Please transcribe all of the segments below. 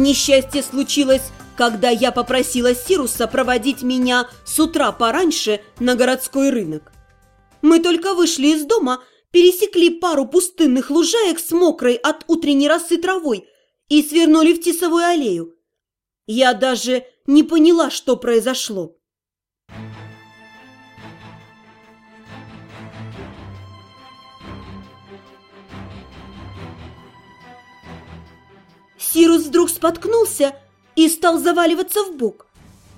Несчастье случилось, когда я попросила Сируса проводить меня с утра пораньше на городской рынок. Мы только вышли из дома, пересекли пару пустынных лужаек с мокрой от утренней росы травой и свернули в Тисовую аллею. Я даже не поняла, что произошло. Сирус вдруг споткнулся и стал заваливаться в бок.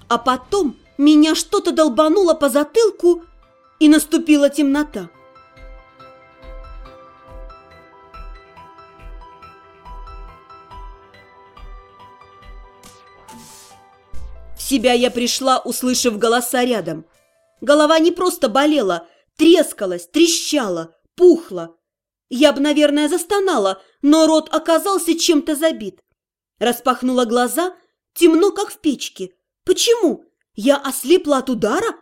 А потом меня что-то долбануло по затылку, и наступила темнота. В себя я пришла, услышав голоса рядом. Голова не просто болела, трескалась, трещала, пухла. Я бы, наверное, застонала, но рот оказался чем-то забит. Распахнула глаза, темно, как в печке. Почему? Я ослепла от удара?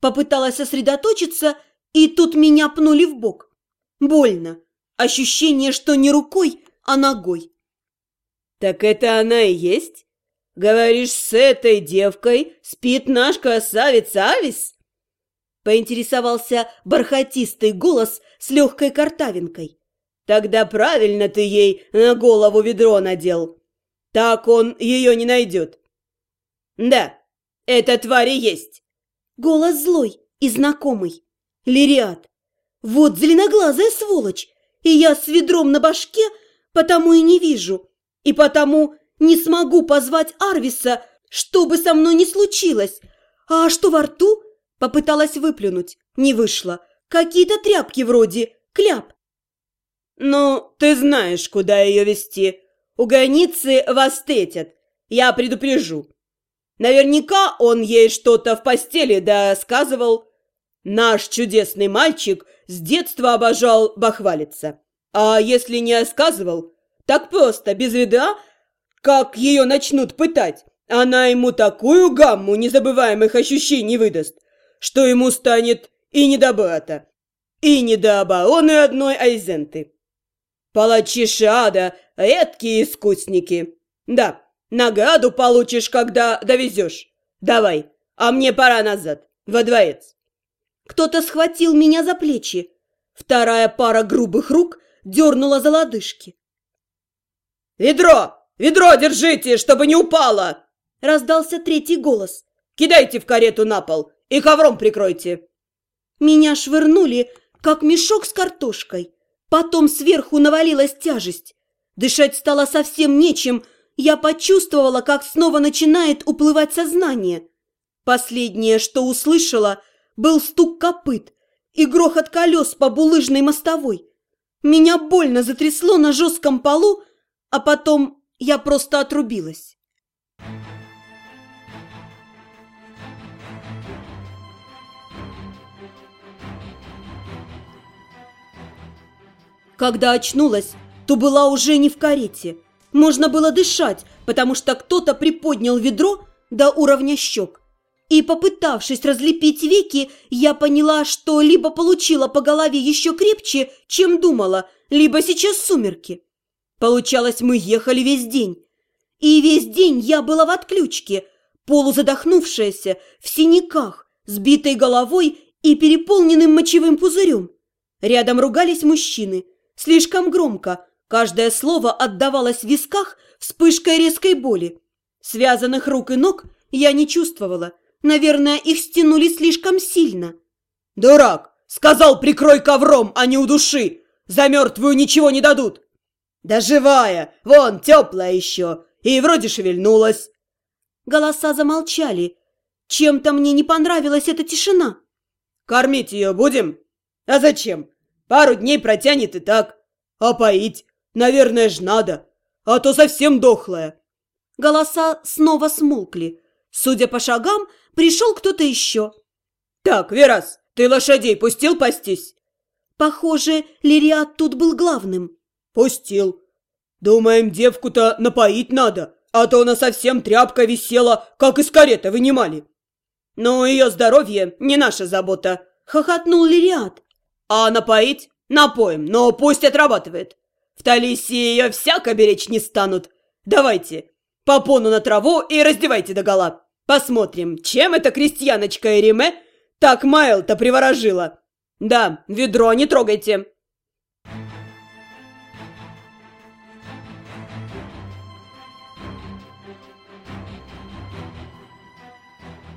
Попыталась сосредоточиться, и тут меня пнули в бок. Больно. Ощущение, что не рукой, а ногой. «Так это она и есть? Говоришь, с этой девкой спит наш красавец Авис?» Поинтересовался бархатистый голос с легкой картавинкой. «Тогда правильно ты ей на голову ведро надел. Так он ее не найдет». «Да, эта тварь и есть». Голос злой и знакомый. Лириат. Вот зеленоглазая сволочь. И я с ведром на башке потому и не вижу. И потому не смогу позвать Арвиса, что бы со мной ни случилось. А что во рту? Попыталась выплюнуть. Не вышло. Какие-то тряпки вроде. Кляп. «Ну, ты знаешь, куда ее вести. У границы вас встретят. Я предупрежу. Наверняка он ей что-то в постели да сказывал. Наш чудесный мальчик с детства обожал бахвалиться. А если не сказывал, так просто, без вида, как ее начнут пытать, она ему такую гамму незабываемых ощущений выдаст, что ему станет и не до брата, и не до обороны одной Айзенты. Палачи Шиада – редкие искусники. Да, награду получишь, когда довезешь. Давай, а мне пора назад, во дворец. Кто-то схватил меня за плечи. Вторая пара грубых рук дернула за лодыжки. «Ведро! Ведро держите, чтобы не упало!» Раздался третий голос. «Кидайте в карету на пол и ковром прикройте!» Меня швырнули, как мешок с картошкой. Потом сверху навалилась тяжесть. Дышать стало совсем нечем. Я почувствовала, как снова начинает уплывать сознание. Последнее, что услышала, был стук копыт и грохот колес по булыжной мостовой. Меня больно затрясло на жестком полу, а потом я просто отрубилась. Когда очнулась, то была уже не в карете. Можно было дышать, потому что кто-то приподнял ведро до уровня щек. И, попытавшись разлепить веки, я поняла, что либо получила по голове еще крепче, чем думала, либо сейчас сумерки. Получалось, мы ехали весь день. И весь день я была в отключке, полузадохнувшаяся, в синяках, сбитой головой и переполненным мочевым пузырем. Рядом ругались мужчины. Слишком громко. Каждое слово отдавалось в висках вспышкой резкой боли. Связанных рук и ног я не чувствовала – Наверное, их стянули слишком сильно. «Дурак! Сказал, прикрой ковром, а не удуши! За мертвую ничего не дадут!» «Да живая! Вон, теплая еще! И вроде шевельнулась!» Голоса замолчали. Чем-то мне не понравилась эта тишина. «Кормить ее будем? А зачем? Пару дней протянет и так. А поить? Наверное ж надо. А то совсем дохлая». Голоса снова смолкли. Судя по шагам, пришел кто-то еще. «Так, Верас, ты лошадей пустил пастись?» Похоже, Лириат тут был главным. «Пустил. Думаем, девку-то напоить надо, а то она совсем тряпка висела, как из кареты вынимали». «Ну, ее здоровье не наша забота», — хохотнул Лириат. «А напоить? Напоим, но пусть отрабатывает. В Талисе ее всяко беречь не станут. Давайте, попону на траву и раздевайте догола. Посмотрим, чем эта крестьяночка Эриме так Майл-то приворожила. Да, ведро не трогайте.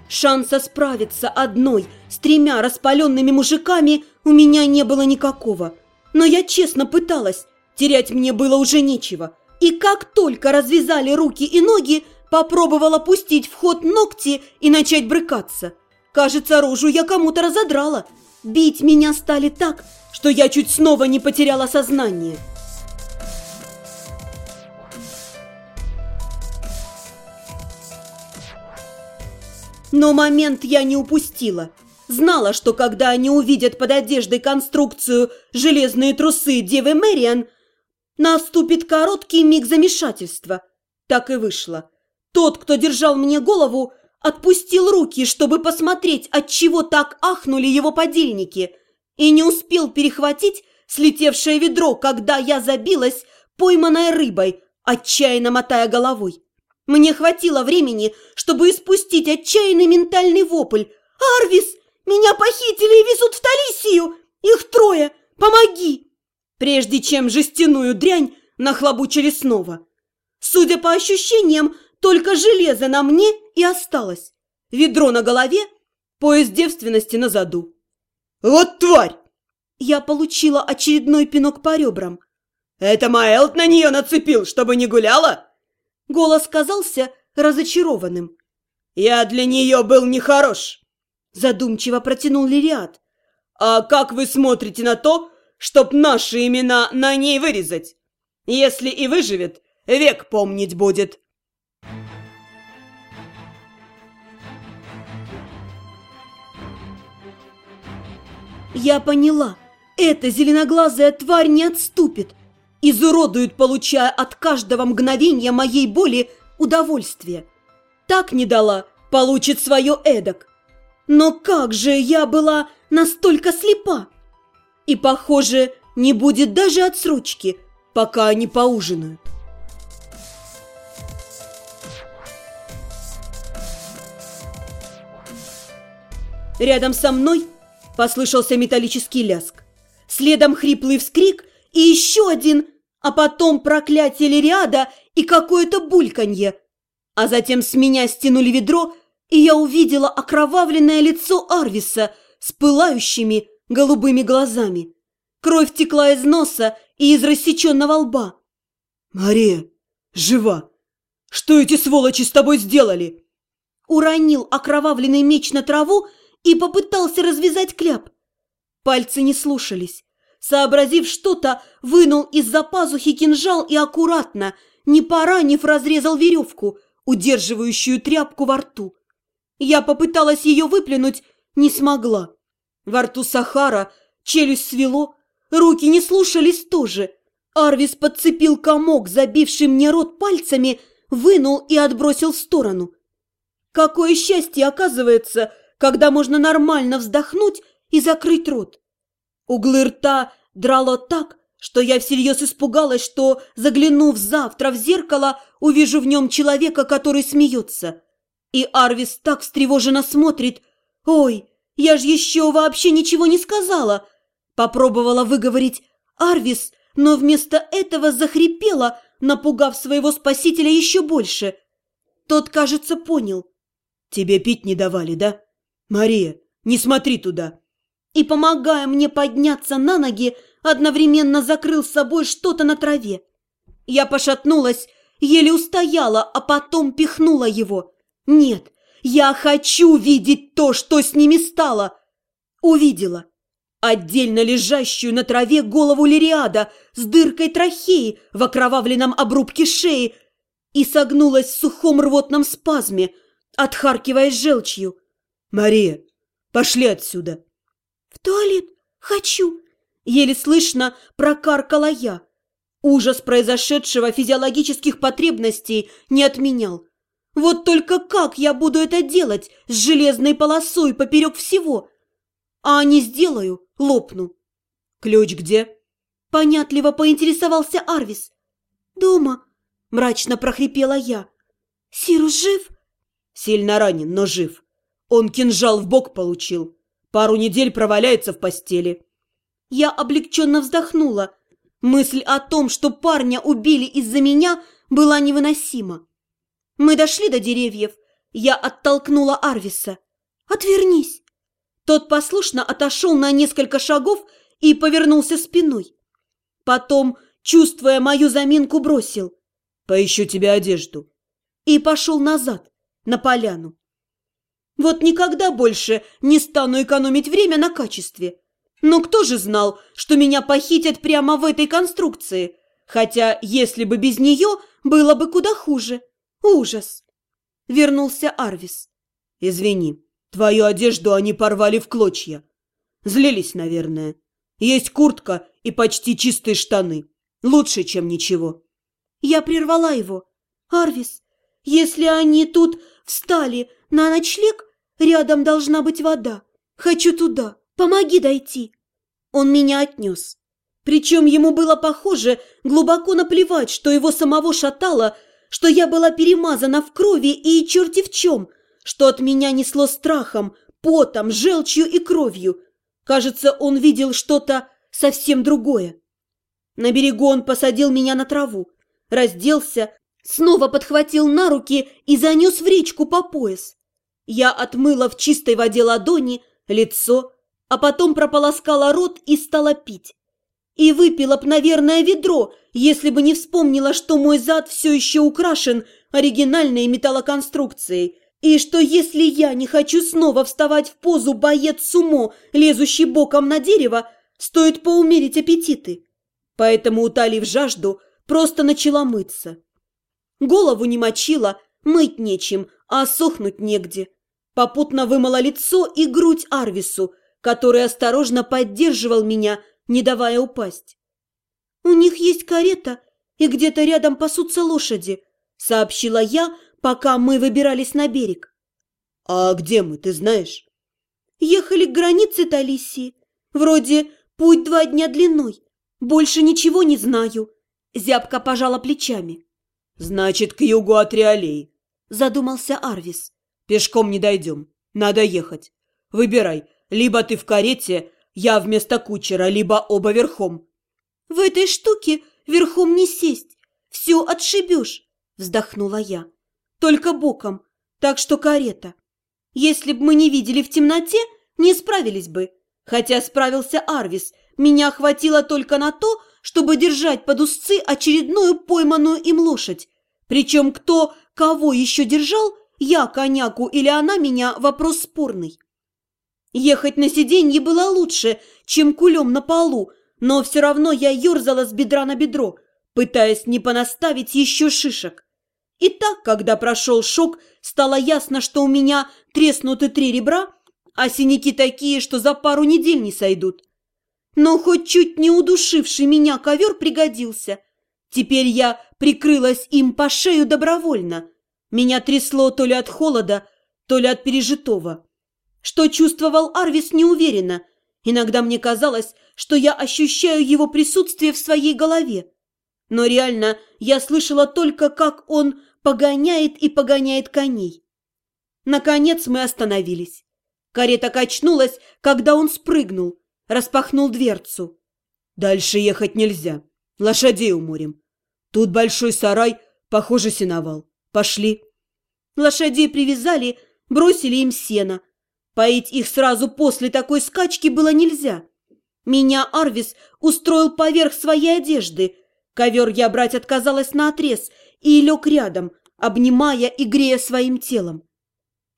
Шанса справиться одной с тремя распаленными мужиками у меня не было никакого. Но я честно пыталась, терять мне было уже нечего. И как только развязали руки и ноги, попробовала пустить в ход ногти и начать брыкаться. Кажется, рожу я кому-то разодрала. Бить меня стали так, что я чуть снова не потеряла сознание. Но момент я не упустила. Знала, что когда они увидят под одеждой конструкцию «железные трусы Девы Мэриан», наступит короткий миг замешательства. Так и вышло. Тот, кто держал мне голову, отпустил руки, чтобы посмотреть, от чего так ахнули его подельники, и не успел перехватить слетевшее ведро, когда я забилась, пойманной рыбой, отчаянно мотая головой. Мне хватило времени, чтобы испустить отчаянный ментальный вопль. «Арвис! Меня похитили и везут в Талисию! Их трое! Помоги!» Прежде чем жестяную дрянь нахлобучили снова. Судя по ощущениям, только железо на мне и осталось. Ведро на голове, пояс девственности на заду. «Вот тварь!» Я получила очередной пинок по ребрам. «Это Маэлт на нее нацепил, чтобы не гуляла?» Голос казался разочарованным. «Я для нее был нехорош!» Задумчиво протянул Лириат. «А как вы смотрите на то, чтоб наши имена на ней вырезать? Если и выживет, век помнить будет!» Я поняла, эта зеленоглазая тварь не отступит изуродуют, получая от каждого мгновения моей боли удовольствие. Так не дала, получит свое эдак. Но как же я была настолько слепа? И, похоже, не будет даже отсрочки, пока они поужинают. Рядом со мной послышался металлический ляск. Следом хриплый вскрик и еще один, а потом проклятие Лириада и какое-то бульканье. А затем с меня стянули ведро, и я увидела окровавленное лицо Арвиса с пылающими голубыми глазами. Кровь текла из носа и из рассеченного лба. «Мария, жива! Что эти сволочи с тобой сделали?» Уронил окровавленный меч на траву и попытался развязать кляп. Пальцы не слушались. Сообразив что-то, вынул из-за пазухи кинжал и аккуратно, не поранив, разрезал веревку, удерживающую тряпку во рту. Я попыталась ее выплюнуть, не смогла. Во рту Сахара челюсть свело, руки не слушались тоже. Арвис подцепил комок, забивший мне рот пальцами, вынул и отбросил в сторону. Какое счастье, оказывается, когда можно нормально вздохнуть и закрыть рот. Углы рта драло так, что я всерьез испугалась, что, заглянув завтра в зеркало, увижу в нем человека, который смеется. И Арвис так встревоженно смотрит. «Ой, я ж еще вообще ничего не сказала!» Попробовала выговорить «Арвис», но вместо этого захрипела, напугав своего спасителя еще больше. Тот, кажется, понял. «Тебе пить не давали, да? Мария, не смотри туда!» И, помогая мне подняться на ноги, одновременно закрыл с собой что-то на траве. Я пошатнулась, еле устояла, а потом пихнула его. Нет, я хочу видеть то, что с ними стало. Увидела. Отдельно лежащую на траве голову Лириада с дыркой трахеи в окровавленном обрубке шеи и согнулась в сухом рвотном спазме, отхаркиваясь желчью. «Мария, пошли отсюда!» «В туалет хочу!» Еле слышно прокаркала я. Ужас произошедшего физиологических потребностей не отменял. Вот только как я буду это делать с железной полосой поперек всего? А не сделаю, лопну. Ключ где? Понятливо поинтересовался Арвис. Дома, мрачно прохрипела я. Сирус жив? Сильно ранен, но жив. Он кинжал в бок получил. Пару недель проваляется в постели. Я облегченно вздохнула. Мысль о том, что парня убили из-за меня, была невыносима. Мы дошли до деревьев. Я оттолкнула Арвиса. «Отвернись!» Тот послушно отошел на несколько шагов и повернулся спиной. Потом, чувствуя мою заминку, бросил. «Поищу тебе одежду». И пошел назад, на поляну. Вот никогда больше не стану экономить время на качестве. Но кто же знал, что меня похитят прямо в этой конструкции? Хотя, если бы без нее, было бы куда хуже. Ужас. Вернулся Арвис. Извини, твою одежду они порвали в клочья. Злились, наверное. Есть куртка и почти чистые штаны. Лучше, чем ничего. Я прервала его. Арвис, если они тут встали на ночлег, рядом должна быть вода. Хочу туда. Помоги дойти. Он меня отнес. Причем ему было похоже глубоко наплевать, что его самого шатало, что я была перемазана в крови и черти в чем, что от меня несло страхом, потом, желчью и кровью. Кажется, он видел что-то совсем другое. На берегу он посадил меня на траву, разделся, снова подхватил на руки и занес в речку по пояс. Я отмыла в чистой воде ладони, лицо, а потом прополоскала рот и стала пить. И выпила б, наверное, ведро, если бы не вспомнила, что мой зад все еще украшен оригинальной металлоконструкцией, и что если я не хочу снова вставать в позу боец сумо, лезущий боком на дерево, стоит поумерить аппетиты. Поэтому, утолив жажду, просто начала мыться. Голову не мочила, мыть нечем, а сохнуть негде. Попутно вымыла лицо и грудь Арвису, который осторожно поддерживал меня, не давая упасть. «У них есть карета, и где-то рядом пасутся лошади», — сообщила я, пока мы выбирались на берег. «А где мы, ты знаешь?» «Ехали к границе Талисии. Вроде путь два дня длиной. Больше ничего не знаю». Зябка пожала плечами. «Значит, к югу от Реалей», — задумался Арвис. «Пешком не дойдем. Надо ехать. Выбирай, либо ты в карете, я вместо кучера, либо оба верхом». «В этой штуке верхом не сесть. Все отшибешь», — вздохнула я. «Только боком, так что карета. Если б мы не видели в темноте, не справились бы. Хотя справился Арвис, меня хватило только на то, чтобы держать под узцы очередную пойманную им лошадь. Причем кто кого еще держал, я коняку или она меня, вопрос спорный. Ехать на сиденье было лучше, чем кулем на полу, но все равно я ерзала с бедра на бедро, пытаясь не понаставить еще шишек. И так, когда прошел шок, стало ясно, что у меня треснуты три ребра, а синяки такие, что за пару недель не сойдут. Но хоть чуть не удушивший меня ковер пригодился. Теперь я прикрылась им по шею добровольно. Меня трясло то ли от холода, то ли от пережитого. Что чувствовал Арвис, не уверена. Иногда мне казалось, что я ощущаю его присутствие в своей голове. Но реально я слышала только, как он погоняет и погоняет коней. Наконец мы остановились. Карета качнулась, когда он спрыгнул, распахнул дверцу. «Дальше ехать нельзя. Лошадей уморим. Тут большой сарай, похоже, сеновал. Пошли». Лошадей привязали, бросили им сено, Поить их сразу после такой скачки было нельзя. Меня Арвис устроил поверх своей одежды. Ковер я брать отказалась наотрез и лег рядом, обнимая и грея своим телом.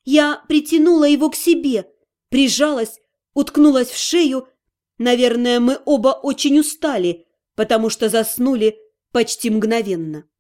Я притянула его к себе, прижалась, уткнулась в шею. Наверное, мы оба очень устали, потому что заснули почти мгновенно.